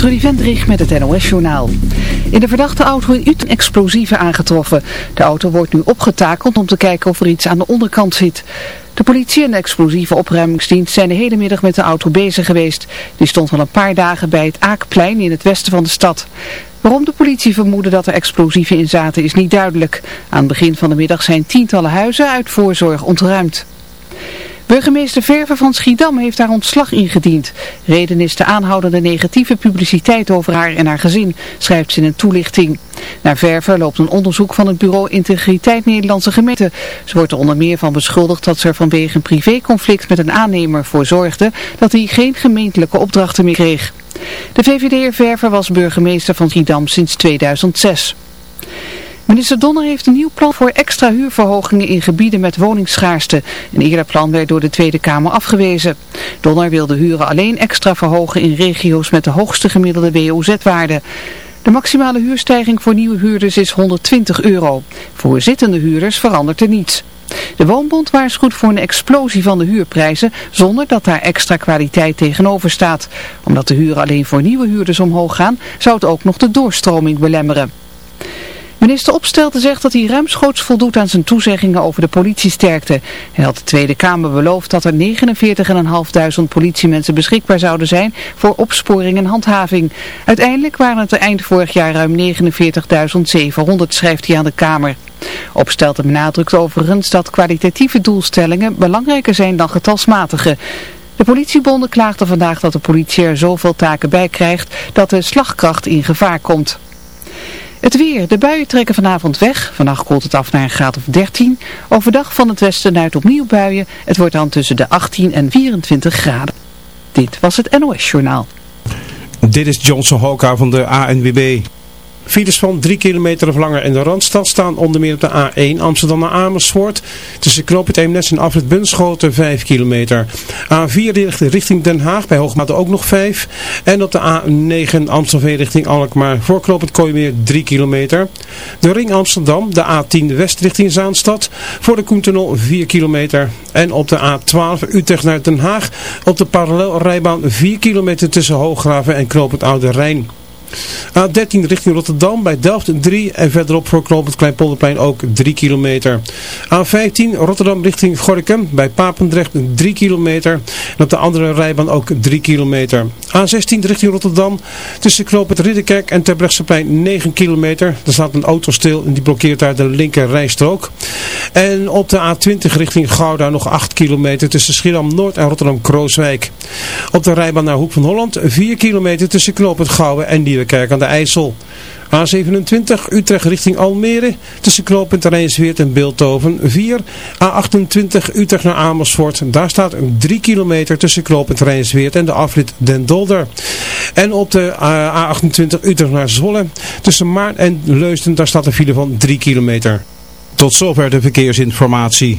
Trudy Vendrich met het NOS-journaal. In de verdachte auto in Utrecht explosieven aangetroffen. De auto wordt nu opgetakeld om te kijken of er iets aan de onderkant zit. De politie en de explosieve opruimingsdienst zijn de hele middag met de auto bezig geweest. Die stond al een paar dagen bij het Aakplein in het westen van de stad. Waarom de politie vermoedde dat er explosieven in zaten is niet duidelijk. Aan het begin van de middag zijn tientallen huizen uit voorzorg ontruimd. Burgemeester Verver van Schiedam heeft haar ontslag ingediend. Reden is de aanhoudende negatieve publiciteit over haar en haar gezin, schrijft ze in een toelichting. Naar Verver loopt een onderzoek van het bureau Integriteit Nederlandse Gemeente. Ze wordt er onder meer van beschuldigd dat ze er vanwege een privéconflict met een aannemer voor zorgde dat hij geen gemeentelijke opdrachten meer kreeg. De VVD'er Verver was burgemeester van Schiedam sinds 2006. Minister Donner heeft een nieuw plan voor extra huurverhogingen in gebieden met woningsschaarste. Een eerder plan werd door de Tweede Kamer afgewezen. Donner wil de huren alleen extra verhogen in regio's met de hoogste gemiddelde WOZ-waarde. De maximale huurstijging voor nieuwe huurders is 120 euro. Voor zittende huurders verandert er niets. De Woonbond waarschuwt voor een explosie van de huurprijzen zonder dat daar extra kwaliteit tegenover staat. Omdat de huren alleen voor nieuwe huurders omhoog gaan, zou het ook nog de doorstroming belemmeren. Minister Opstelten zegt dat hij ruimschoots voldoet aan zijn toezeggingen over de politiesterkte. Hij had de Tweede Kamer beloofd dat er 49.500 politiemensen beschikbaar zouden zijn voor opsporing en handhaving. Uiteindelijk waren het er eind vorig jaar ruim 49.700, schrijft hij aan de Kamer. Opstelten benadrukt overigens dat kwalitatieve doelstellingen belangrijker zijn dan getalsmatige. De politiebonden klaagden vandaag dat de politie er zoveel taken bij krijgt dat de slagkracht in gevaar komt. Het weer. De buien trekken vanavond weg. Vannacht koelt het af naar een graad of 13. Overdag van het westen uit opnieuw buien. Het wordt dan tussen de 18 en 24 graden. Dit was het NOS Journaal. Dit is Johnson Hoka van de ANWB. Files van 3 kilometer of langer in de Randstad staan onder meer op de A1 Amsterdam naar Amersfoort. Tussen Knoopend Eemnes en Afrit Bunschoten 5 kilometer. A4 richting Den Haag bij Hoogmate ook nog 5. En op de A9 Amstelveen richting Alkmaar voor Knoopend Kooimeer 3 kilometer. De ring Amsterdam, de A10 West richting Zaanstad. Voor de Koentunnel 4 kilometer. En op de A12 Utrecht naar Den Haag op de parallelrijbaan 4 kilometer tussen Hooggraven en Knoopend Oude Rijn. A13 richting Rotterdam bij Delft 3 en verderop voor knooppunt Kleinpolderplein ook 3 kilometer. A15 Rotterdam richting Gorkum bij Papendrecht 3 kilometer en op de andere rijbaan ook 3 kilometer. A16 richting Rotterdam tussen knooppunt Ridderkerk en Terbrechtseplein 9 kilometer. Er staat een auto stil en die blokkeert daar de linker rijstrook. En op de A20 richting Gouda nog 8 kilometer tussen Schiedam Noord en Rotterdam Krooswijk. Op de rijbaan naar Hoek van Holland 4 kilometer tussen knooppunt Gouwen en Kerk aan de IJssel. A27 Utrecht richting Almere tussen knooppunt Rijnsweert en Beeldhoven 4. A28 Utrecht naar Amersfoort. Daar staat 3 kilometer tussen knooppunt Rijnsweert en de afrit Den Dolder. En op de A28 Utrecht naar Zwolle tussen Maart en Leusden. Daar staat een file van 3 kilometer. Tot zover de verkeersinformatie.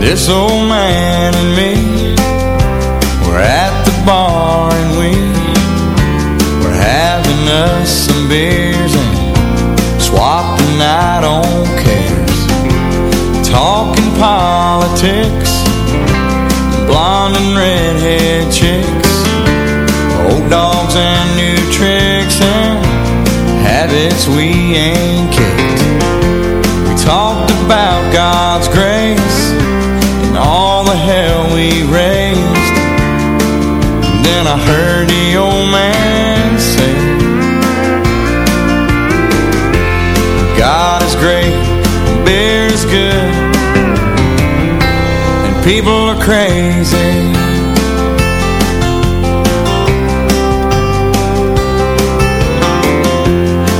This old man and me We're at the bar and we We're having us some beers And swapping out night on cares. Talking politics Blonde and redhead chicks Old dogs and new tricks And habits we ain't kicked. We talked about God's grace the hell we raised. Then I heard the old man say, God is great, beer is good, and people are crazy.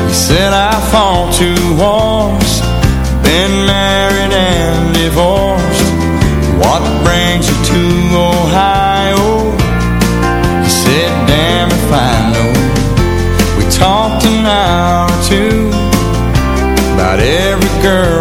He said I fought two wars, been married and divorced. To Ohio? He said, damn if I know. We talked an hour or two about every girl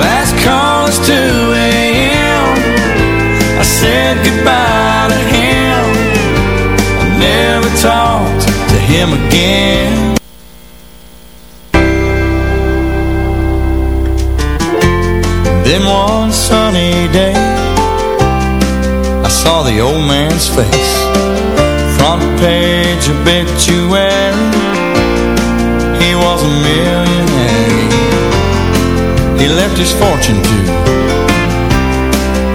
Last call is 2 a.m. I said goodbye to him. I never talked to him again. Then one sunny day, I saw the old man's face. Front page obituary, was a millionaire. He left his fortune to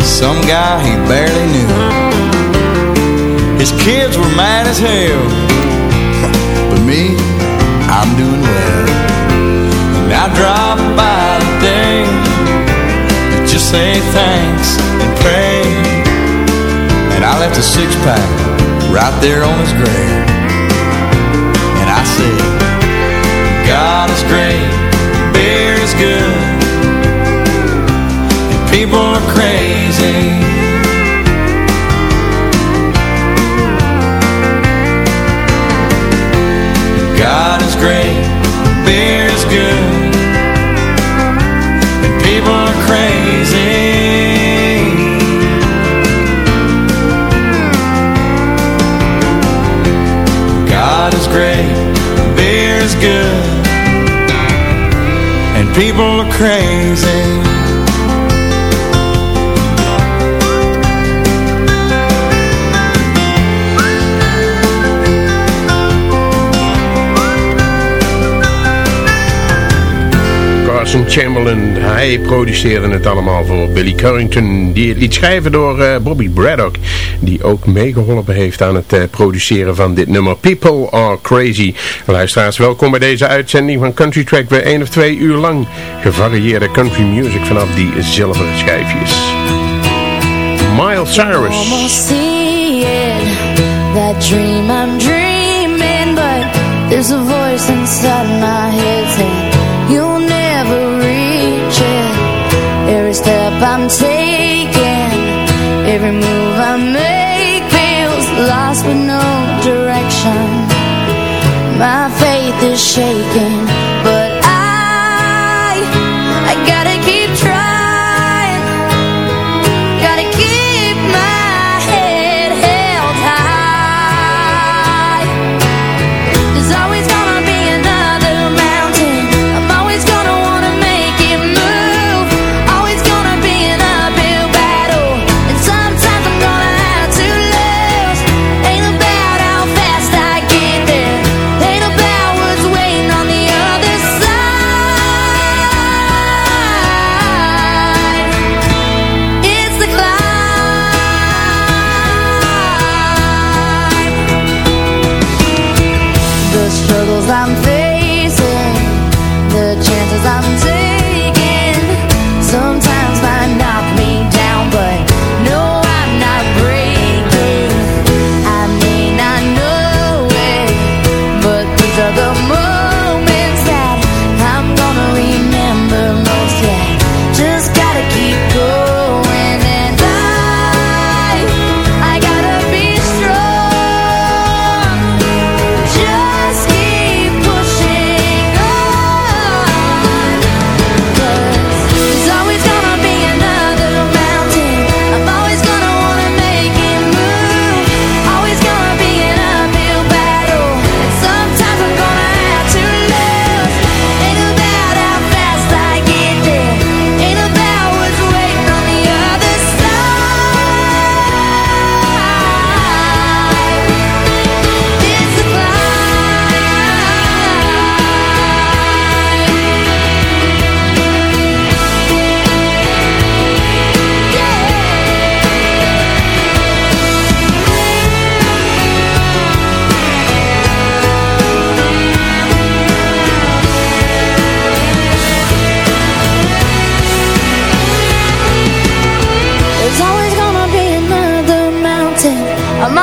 some guy he barely knew. His kids were mad as hell, but me, I'm doing well. And I drop by today to just say thanks and pray. And I left a six pack right there on his grave. And I said, God is great, beer is good, and people are crazy. God is great, beer is good, people are crazy. God is great, beer is good, people are crazy. Carson Chamberlain, hij produceerde het allemaal voor Billy Currington. Die het liet schrijven door eh, Bobby Braddock. Die ook meegeholpen heeft aan het eh, produceren van dit nummer. People are crazy. Luisteraars, welkom bij deze uitzending van Country Track. Weer één of twee uur lang gevarieerde country music vanaf die zilveren schijfjes. Miles Cyrus. That dream I'm dreaming But there's a voice inside my head saying You'll never reach it Every step I'm taking Every move is shaking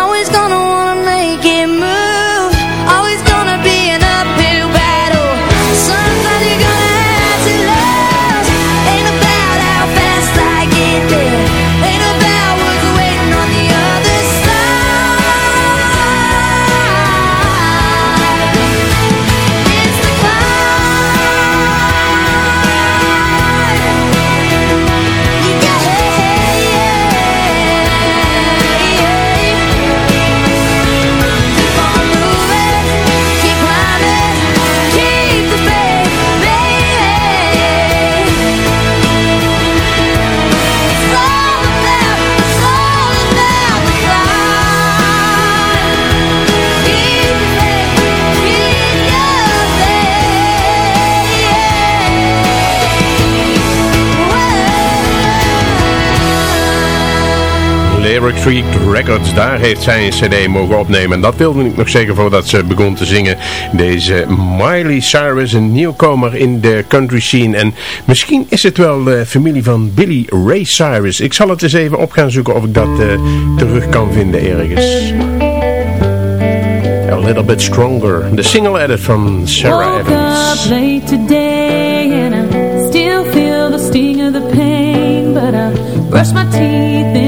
always gonna Lyric Street Records, daar heeft zij een cd mogen opnemen. En dat wilde ik nog zeggen voordat ze begon te zingen. Deze Miley Cyrus, een nieuwkomer in de country scene. En misschien is het wel de familie van Billy Ray Cyrus. Ik zal het eens even op gaan zoeken of ik dat eh, terug kan vinden ergens. A Little Bit Stronger. De single edit van Sarah Woke Evans. up late today and I still feel the sting of the pain, but I brush my teeth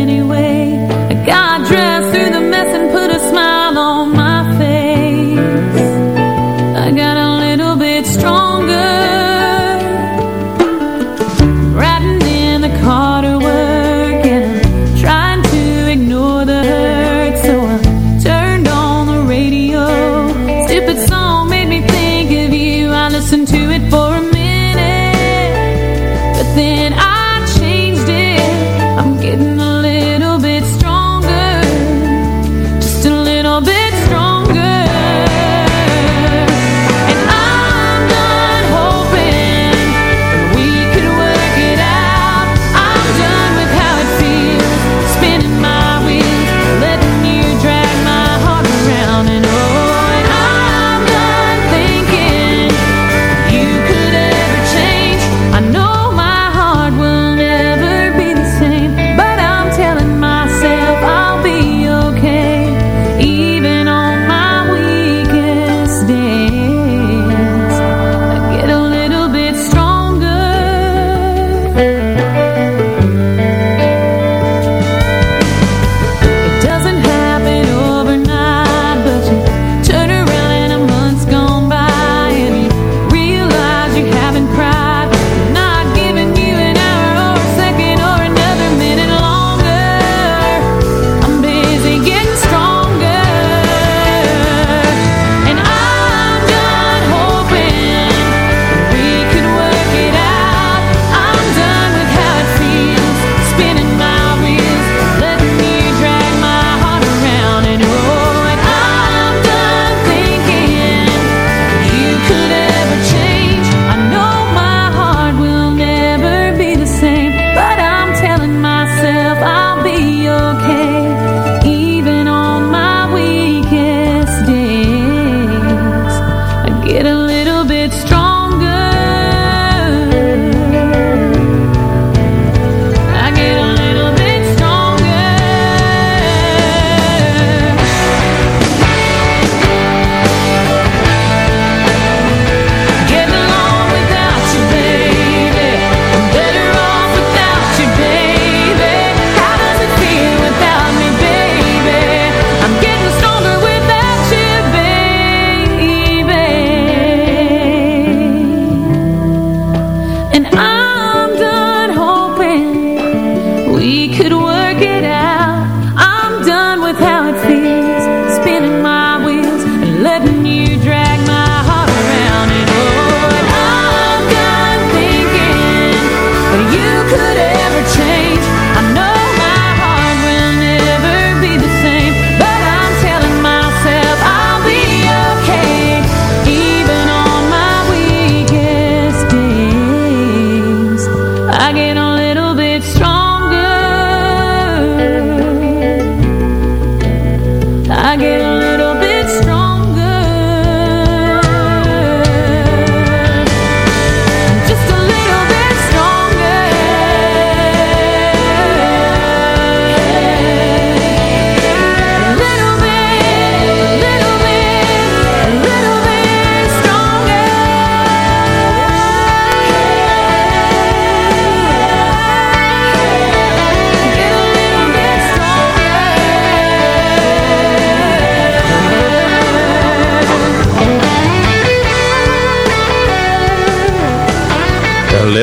something I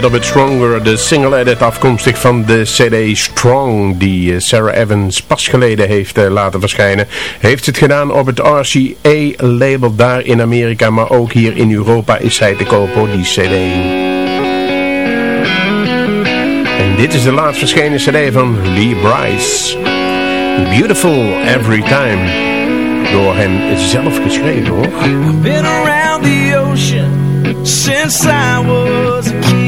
Little Bit Stronger, de single edit afkomstig van de CD Strong, die eh, Sarah Evans pas geleden heeft eh, laten verschijnen. Heeft het gedaan op het RCA-label daar in Amerika, maar ook hier in Europa is zij te kopen, die CD. En dit is de laatst verschenen CD van Lee Bryce. Beautiful Every Time. Door hem zelf geschreven hoor. Been around the ocean since I was a.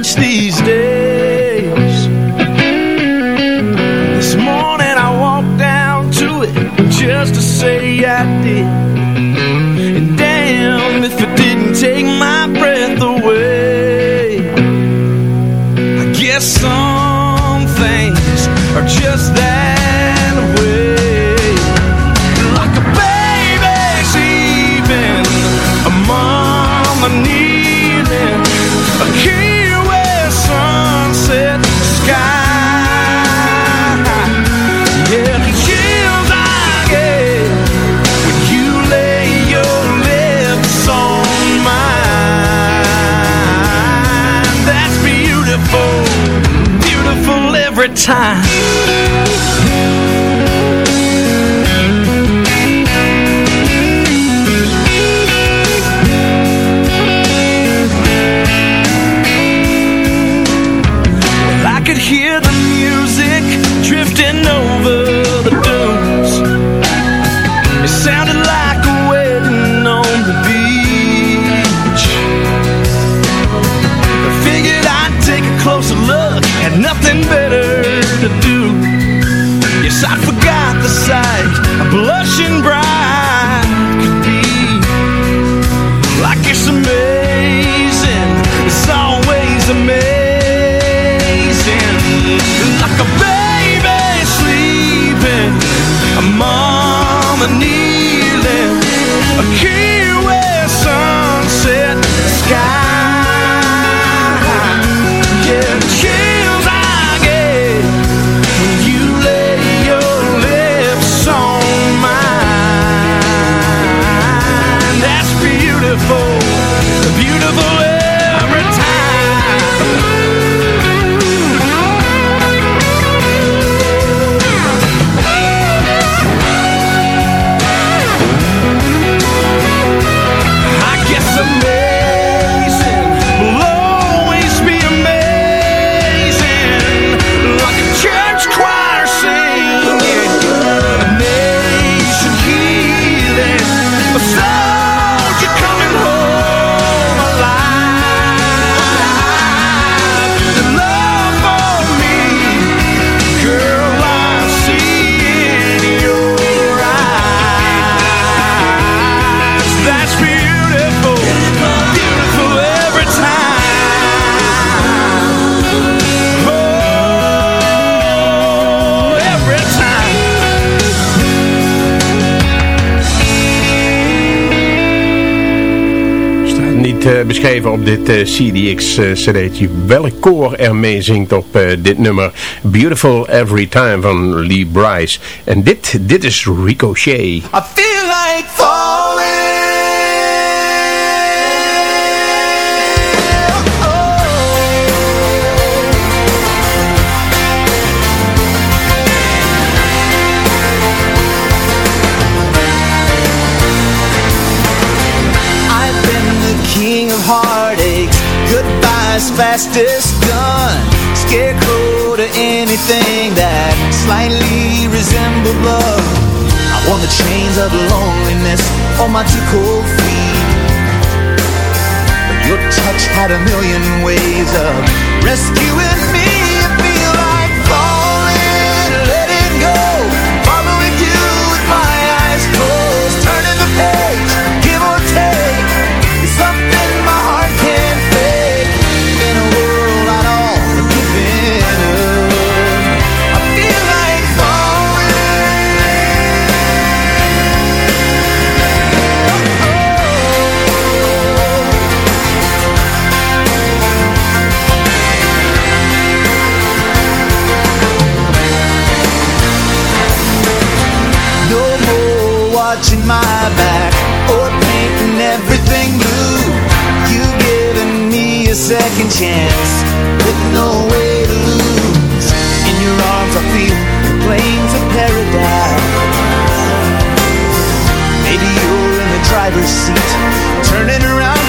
much these days. This morning I walked down to it just to say I did. Time. Mama kneeling, beschreven op dit eh, CDX-cd'tje welk koor er mee zingt op eh, dit nummer Beautiful Every Time van Lee Bryce. En dit, dit is Ricochet. King of heartaches. Goodbye's fastest done. Scarecrow to anything that slightly resembled love. I won the chains of loneliness on my two cold feet. But your touch had a million ways of rescuing me. my back. Or painting everything blue. You've given me a second chance With no way to lose. In your arms I feel the plains of paradise. Maybe you're in the driver's seat Turning around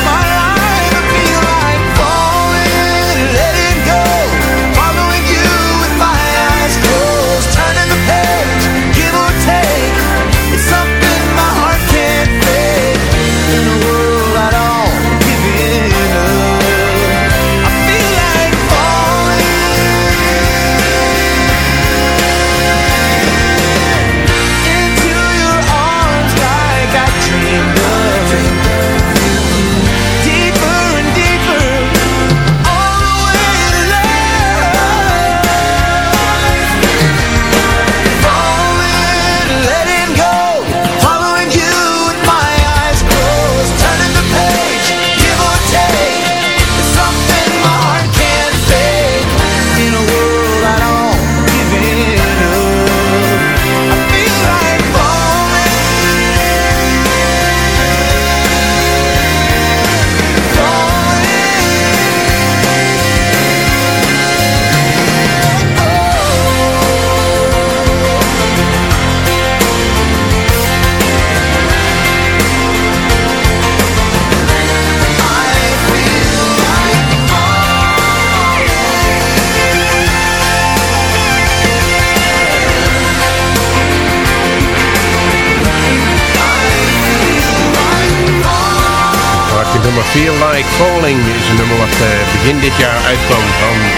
begin dit jaar uitkwam van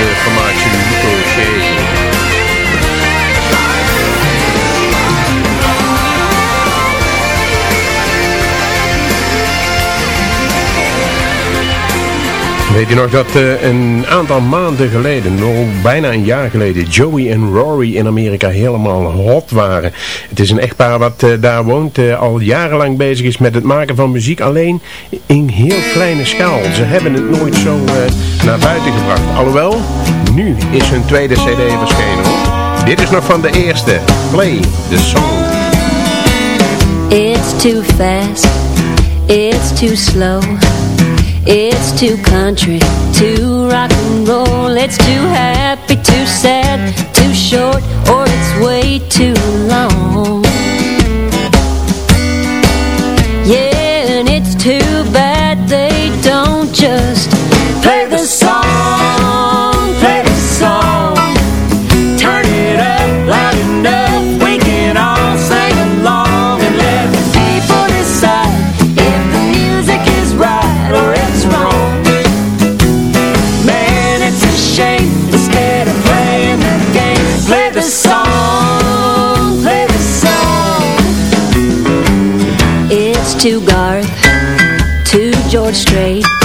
Weet je nog dat eh, een aantal maanden geleden, nog bijna een jaar geleden, Joey en Rory in Amerika helemaal hot waren. Het is een echtpaar wat eh, daar woont, eh, al jarenlang bezig is met het maken van muziek, alleen in heel kleine schaal. Ze hebben het nooit zo naar buiten gebracht. Alhoewel, nu is hun tweede cd verschenen. Dit is nog van de eerste, Play the Song. It's too fast, it's too slow It's too country, too rock and roll. It's too happy, too sad, too short Or it's way too long. Yeah, and it's too to Garth, to George Strait.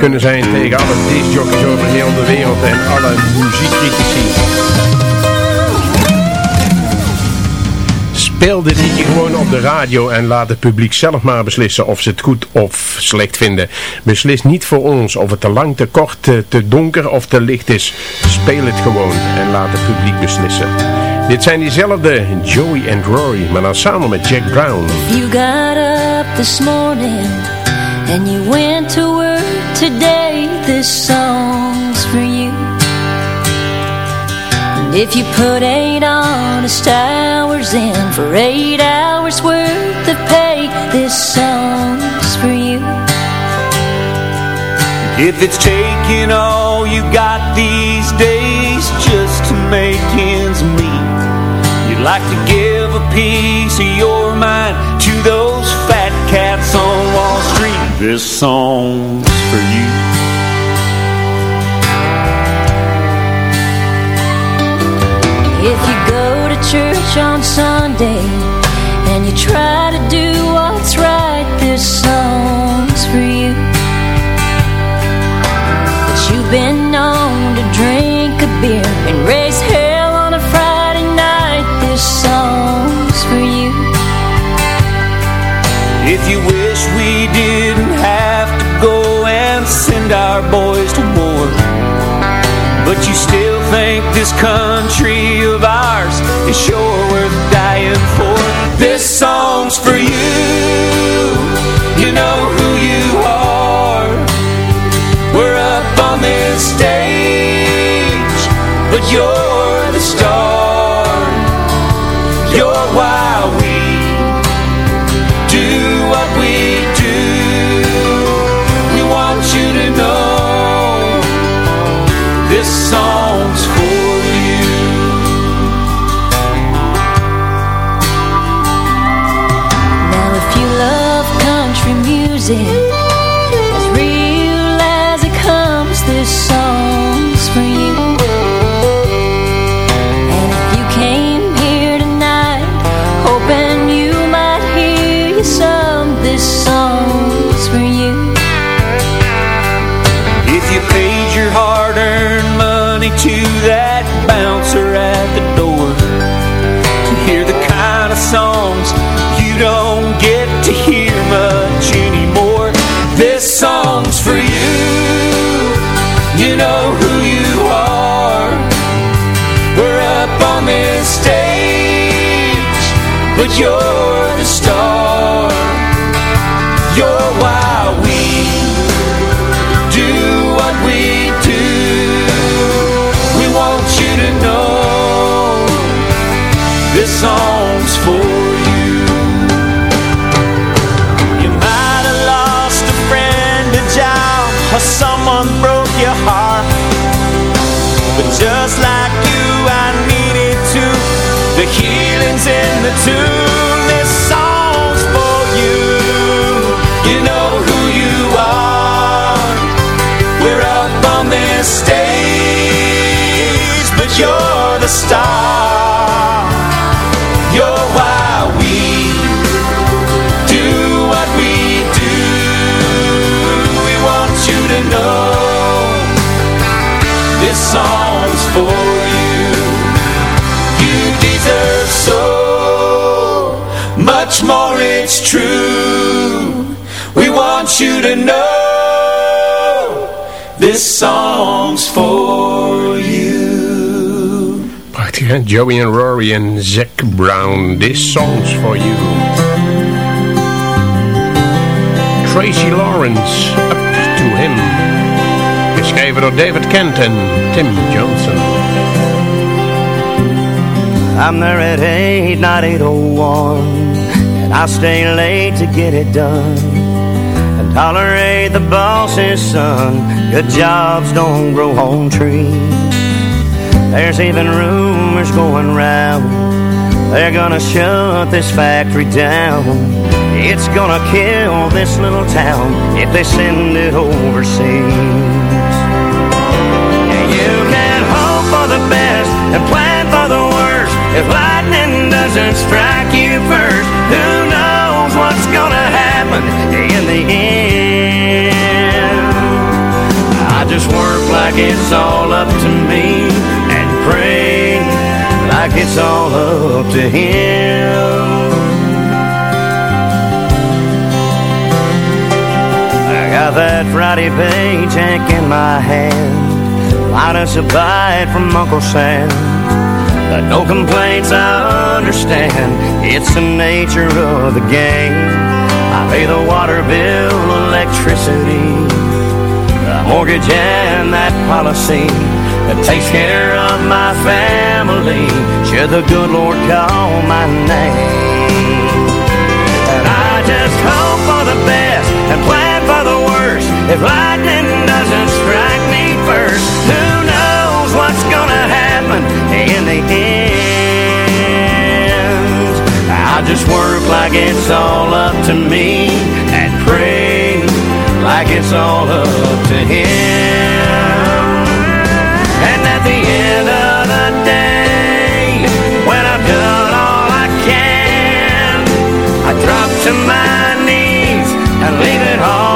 Kunnen zijn tegen alle discjockeys over heel de wereld en alle muziekcritici. Speel dit liedje gewoon op de radio en laat het publiek zelf maar beslissen of ze het goed of slecht vinden. Beslis niet voor ons of het te lang, te kort, te, donker of te licht is. Speel het gewoon en laat het publiek beslissen. Dit zijn diezelfde Joey en Rory, maar dan samen met Jack Brown. You got up this morning and you went to today. This song's for you. And if you put eight honest hours in for eight hours worth of pay, this song's for you. If it's taking all you got these days just to make ends meet, you'd like to give a piece of your mind to those fat cats on Wall Street. This song's for you. If you go to church on Sunday and you try to do what's right, this song's for you. But you've been known to drink a beer and raise hell on a Friday night, this song's for you. If you wish send our boys to war. But you still think this country of ours is sure worth dying for. This song's for you. You know who you are. We're up on this stage But you're healing's in the tune. This song's for you. You know who you are. We're up on this stage, but you're the star. It's true. We want you to know this song's for you. Prachtig eh? hè? Joey and Rory en Zac Brown. This song's for you. Tracy Lawrence, Up to Him. Geschreven door David Kent en Tim Johnson. I'm there at 8, not 801 And I stay late to get it done. And tolerate the boss's son. Good jobs don't grow on trees. There's even rumors going round. They're gonna shut this factory down. It's gonna kill this little town If they send it overseas. You can hope for the best and plan for the worst. If lightning doesn't strike you first, knows what's gonna happen in the end? I just work like it's all up to me and pray like it's all up to him. I got that Friday paycheck in my hand, minus a bite from Uncle Sam. But no complaints, I understand. It's the nature of the game. I pay the water bill, electricity, the mortgage, and that policy that takes care of my family. Should the good Lord call my name? And I just hope for the best and plan for the worst. If lightning doesn't strike me first, happen in the end? I just work like it's all up to me and pray like it's all up to him. And at the end of the day, when I've done all I can, I drop to my knees and leave it all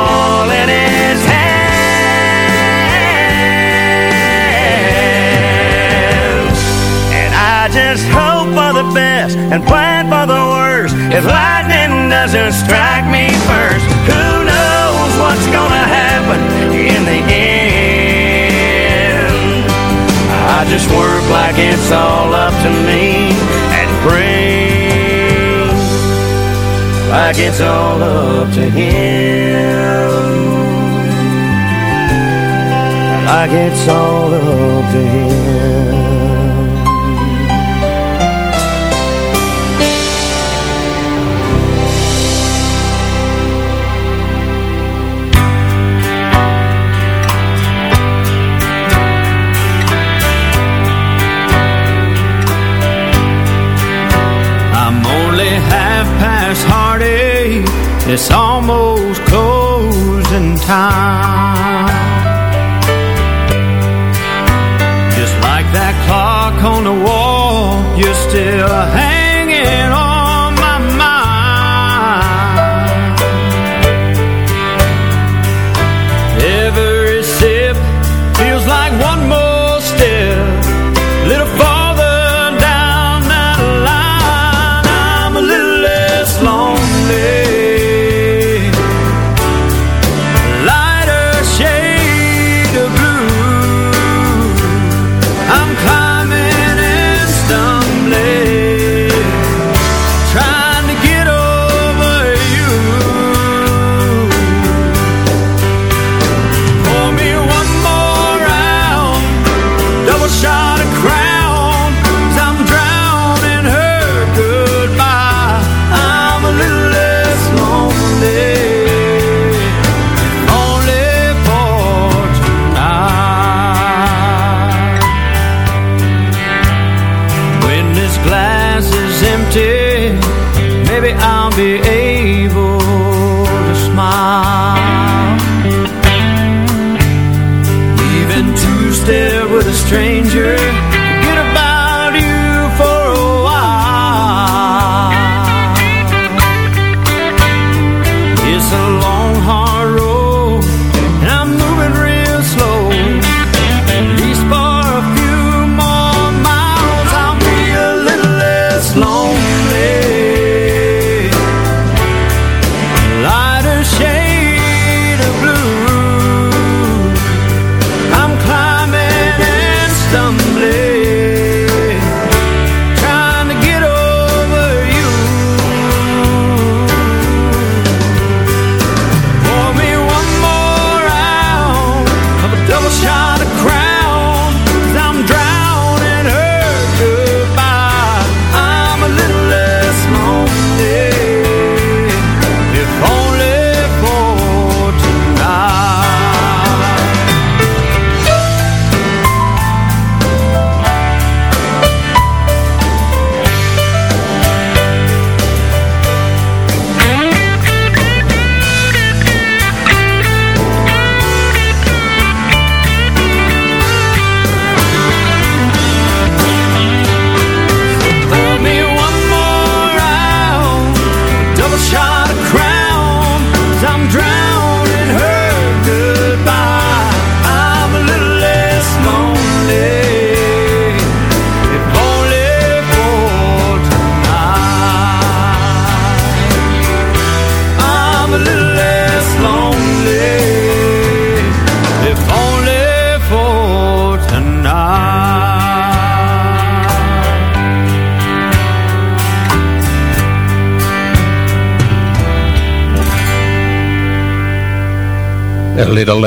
best and plan for the worst. If lightning doesn't strike me first, who knows what's gonna happen in the end? I just work like it's all up to me and pray like it's all up to him. Like it's all up to him. It's almost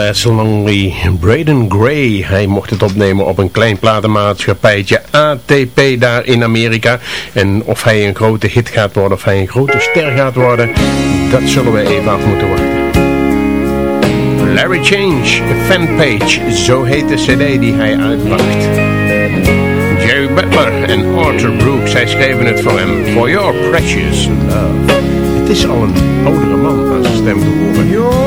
Less Lonely. Braden Gray, hij mocht het opnemen op een klein platenmaatschappijtje ATP daar in Amerika. En of hij een grote hit gaat worden, of hij een grote ster gaat worden, dat zullen we even af moeten wachten. Larry Change, Fanpage, zo heet de cd die hij uitbracht. Jerry Butler en Arthur Brooks, zij schreven het voor hem. For your precious love. Het is al een oudere man aan zijn stem te horen.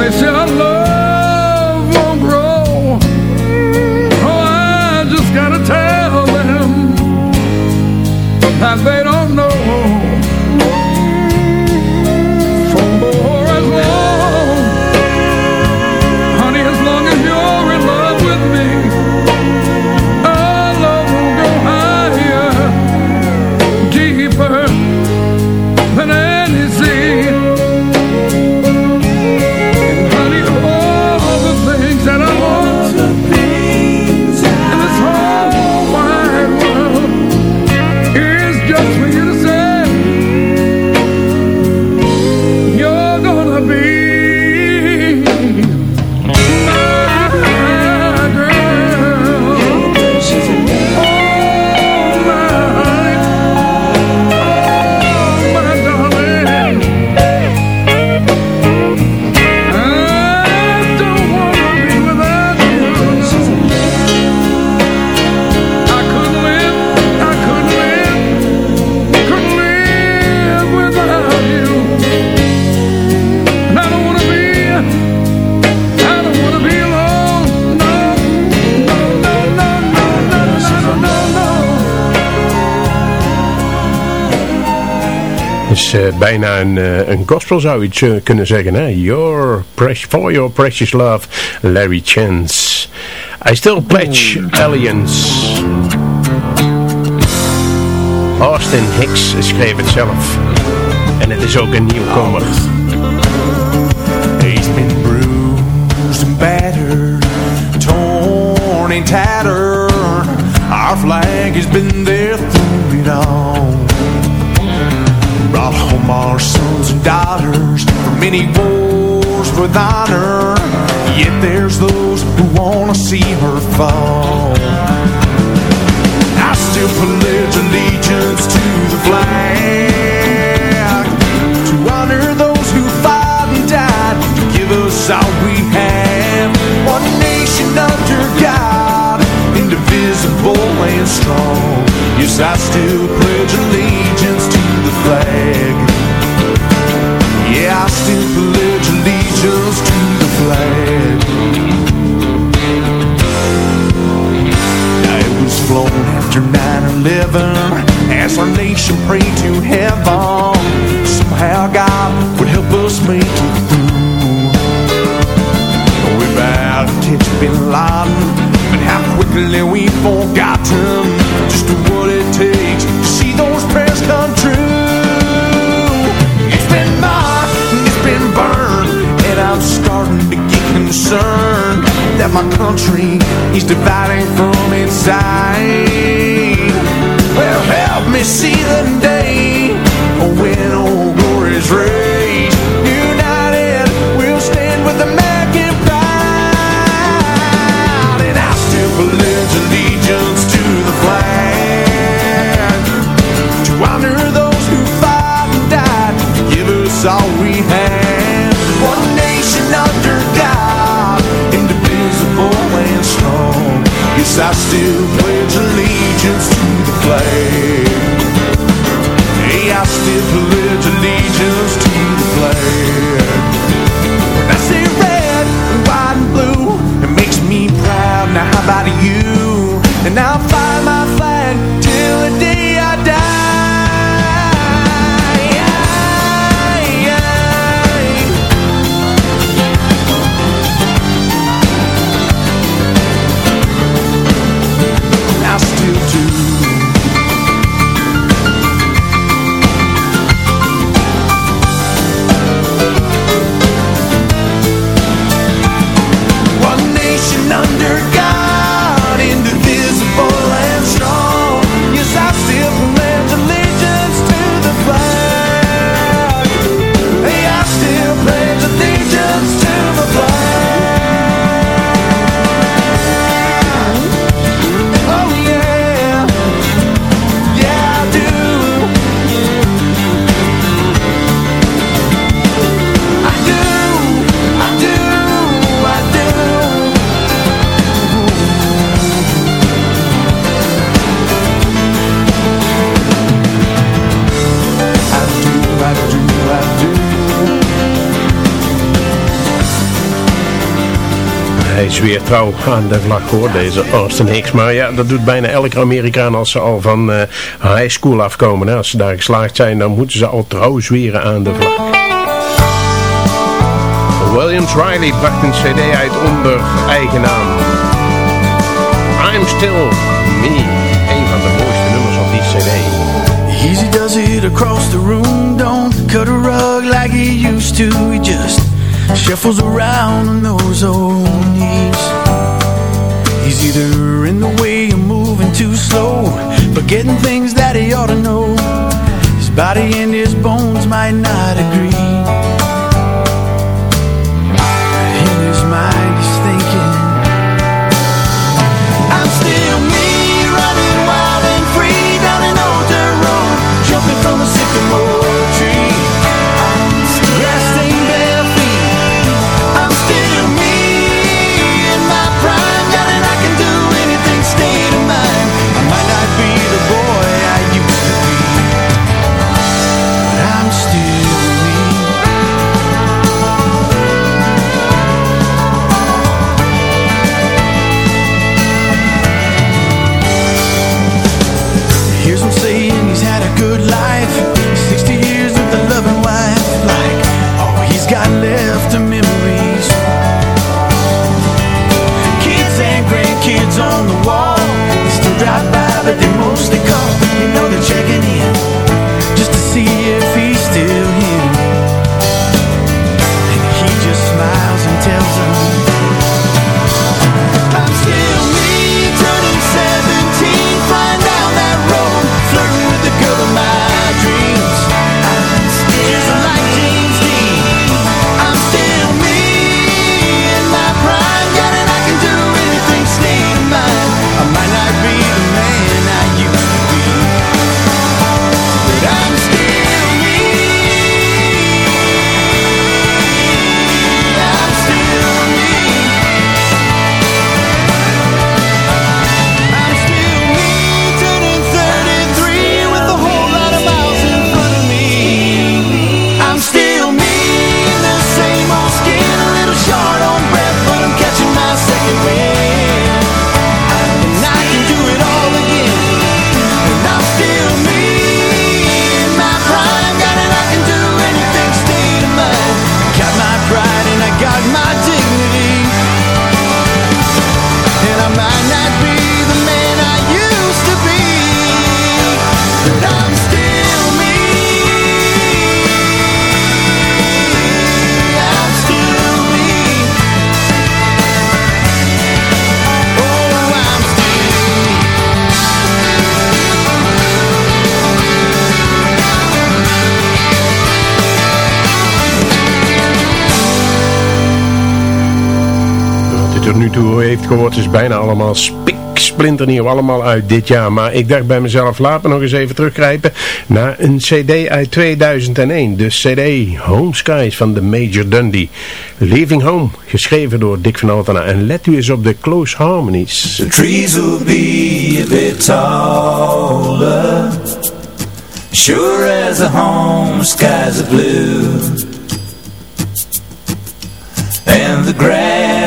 préfère bijna een, eh, een gospel zou je eh, kunnen zeggen. Hè? Your for your precious love, Larry Chance. I still pledge aliens. Austin Hicks schreef het zelf. En het is ook een nieuwkomer. He's been bruised and battered, torn and tattered. Our flag has been there through it all. Our sons and daughters from many wars with honor. Yet there's those who wanna see her fall. I still pledge allegiance to the flag to honor those who fought and died to give us all we have. One nation under God, indivisible and strong. Yes, I still pledge allegiance to the flag. Yeah, I still pledge allegiance to the flag. Now it was flown after 9-11 As our nation prayed to heaven. Somehow God would help us make it through. We bowed to Tich Bin Laden But how quickly we've forgotten. Just what it takes to see those prayers come true concerned that my country is dividing from inside. Well, help me see the day when I still pledge allegiance to the flag. Hey, I still weer trouw aan de vlag hoor, deze Austin Hicks. Maar ja, dat doet bijna elke Amerikaan als ze al van eh, high school afkomen. Hè. Als ze daar geslaagd zijn, dan moeten ze al trouw zweren aan de vlag. Williams Riley bracht een cd uit onder eigen naam. I'm Still Me. Een van de mooiste nummers op die cd. Easy does it across the room Don't cut a rug like he used to He just shuffles around on those old knees He's either in the way or moving too slow Forgetting things that he ought to know. His body and his bones might not agree gehoord is bijna allemaal spik splinternieuw, allemaal uit dit jaar. Maar ik dacht bij mezelf, laat me nog eens even teruggrijpen naar een cd uit 2001. De cd Home Skies van de Major Dundee. Leaving Home, geschreven door Dick van Altena. En let u eens op de close harmonies. The trees will be a bit taller Sure as home skies are blue And the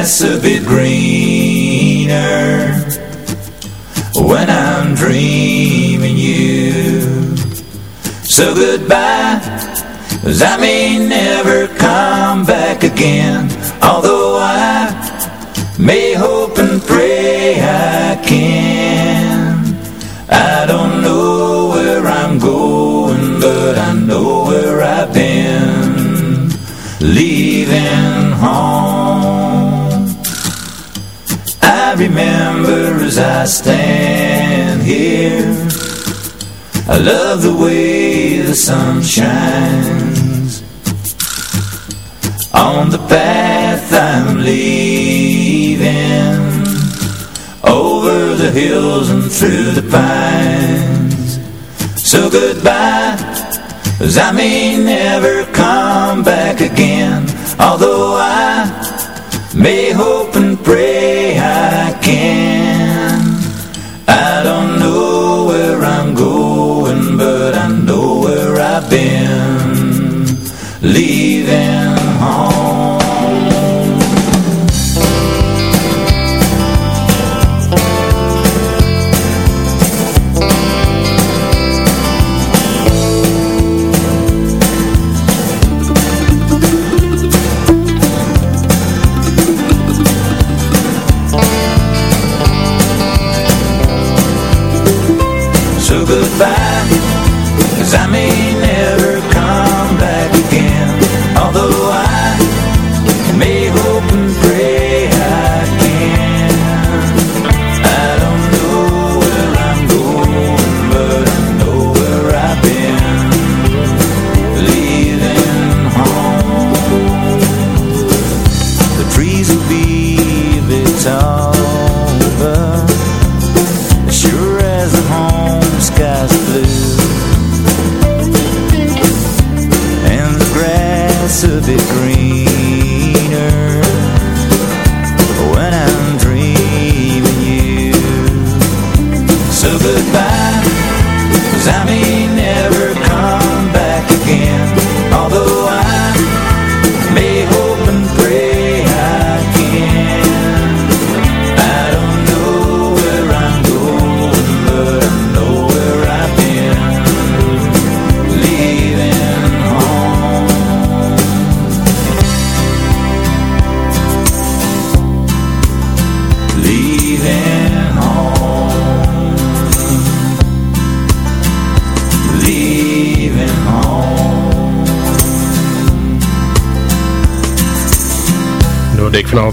grass a bit greener When I'm dreaming you. So goodbye. Cause I may never come back again Although I may hope and pray I can. I don't know where I'm going But I know where I've been. Leaving home I remember as I stand here. I love the way the sun shines. On the path I'm leaving Over the hills and through the pines. So goodbye Cause I may never come back again. Although I may hope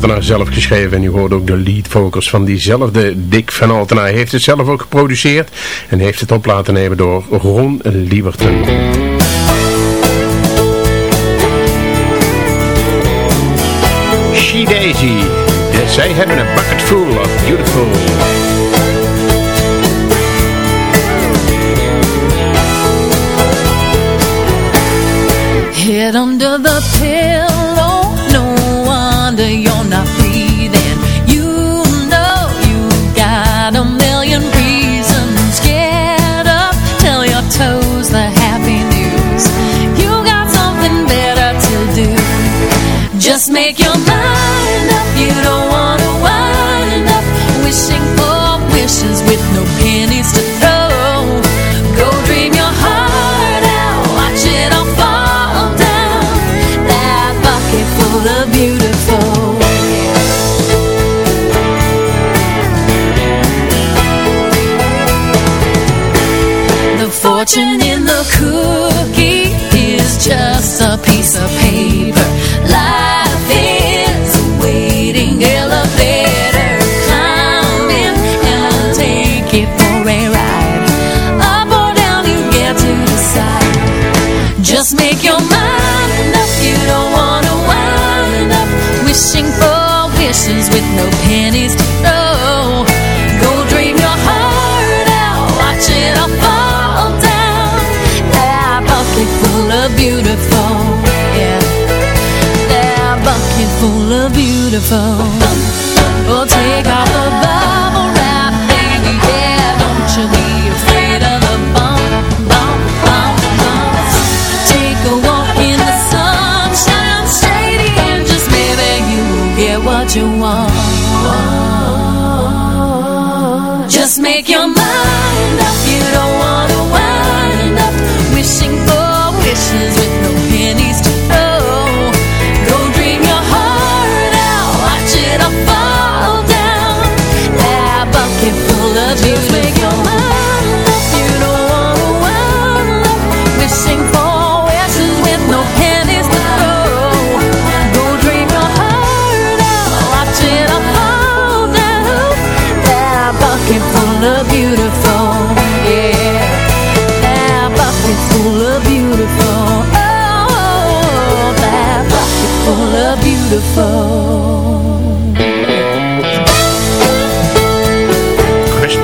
Door Dick van Altena zelf geschreven en u hoort ook de lead vocals van diezelfde Dick van Altena. Hij heeft het zelf ook geproduceerd en heeft het op laten nemen door Ron Lieberten. She Daisy, zij hebben een bucket full of beautiful Head under the watching beautiful.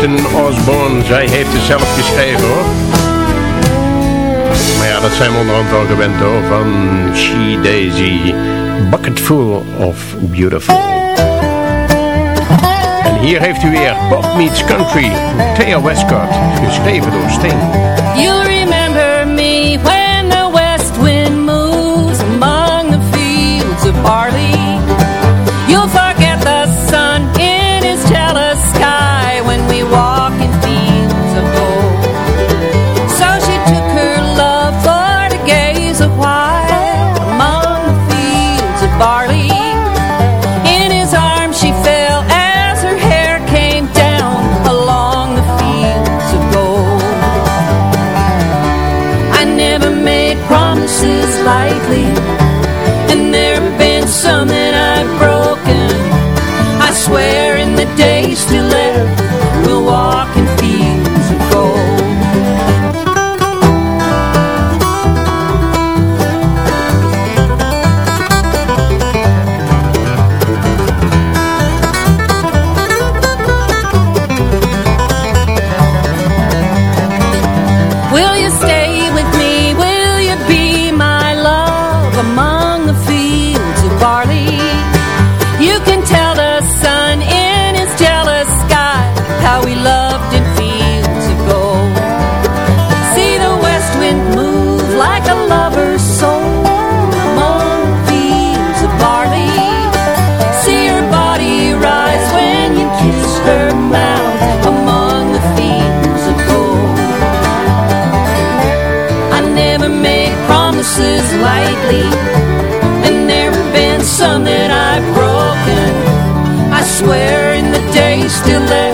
In Osborne. Zij heeft het zelf geschreven hoor. Maar ja, dat zijn we onderhand wel gewend hoor. Van She Daisy. Bucketful of Beautiful. En hier heeft u weer Bob Meets Country. Thea Westcott. Geschreven door Sting. You remember me when the west wind moves among the fields of barley. swear in the day still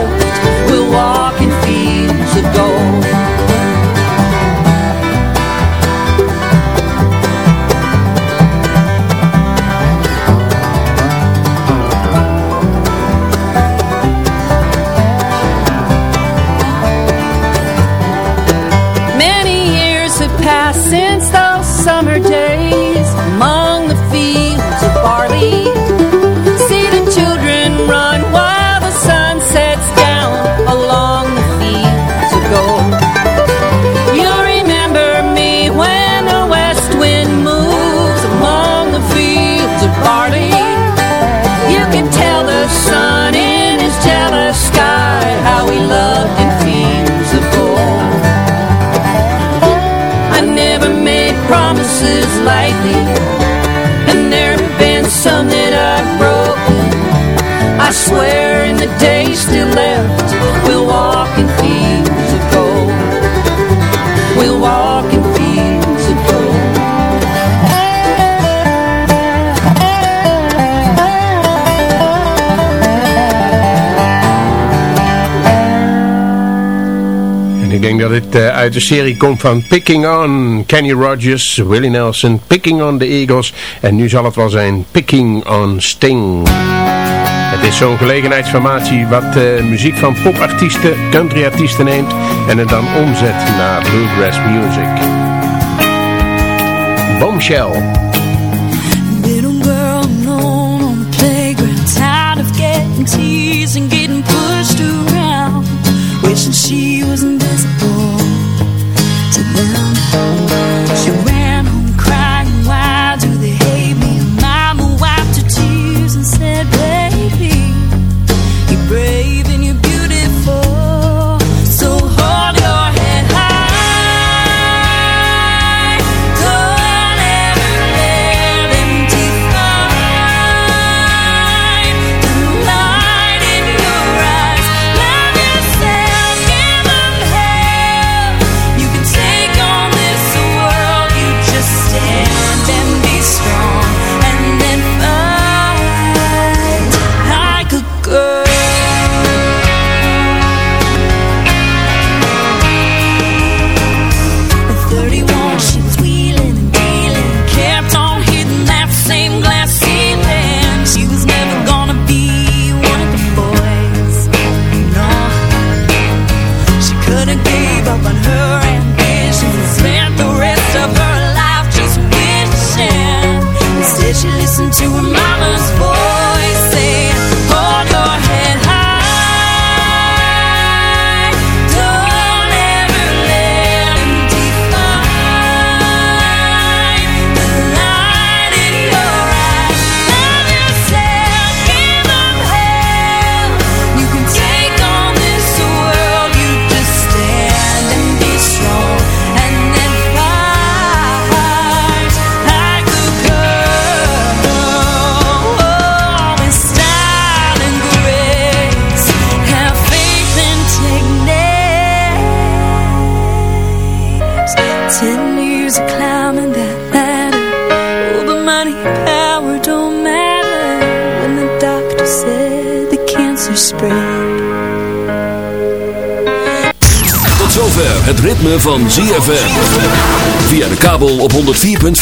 En ik denk dat dit eh, uit de serie komt van Picking On, Kenny Rogers, Willie Nelson, Picking On the Eagles. En nu zal het wel zijn Picking On Sting. Dit is zo'n gelegenheidsformatie wat eh, muziek van popartiesten, countryartiesten neemt en het dan omzet naar bluegrass music. Bombshell. Little getting pushed around,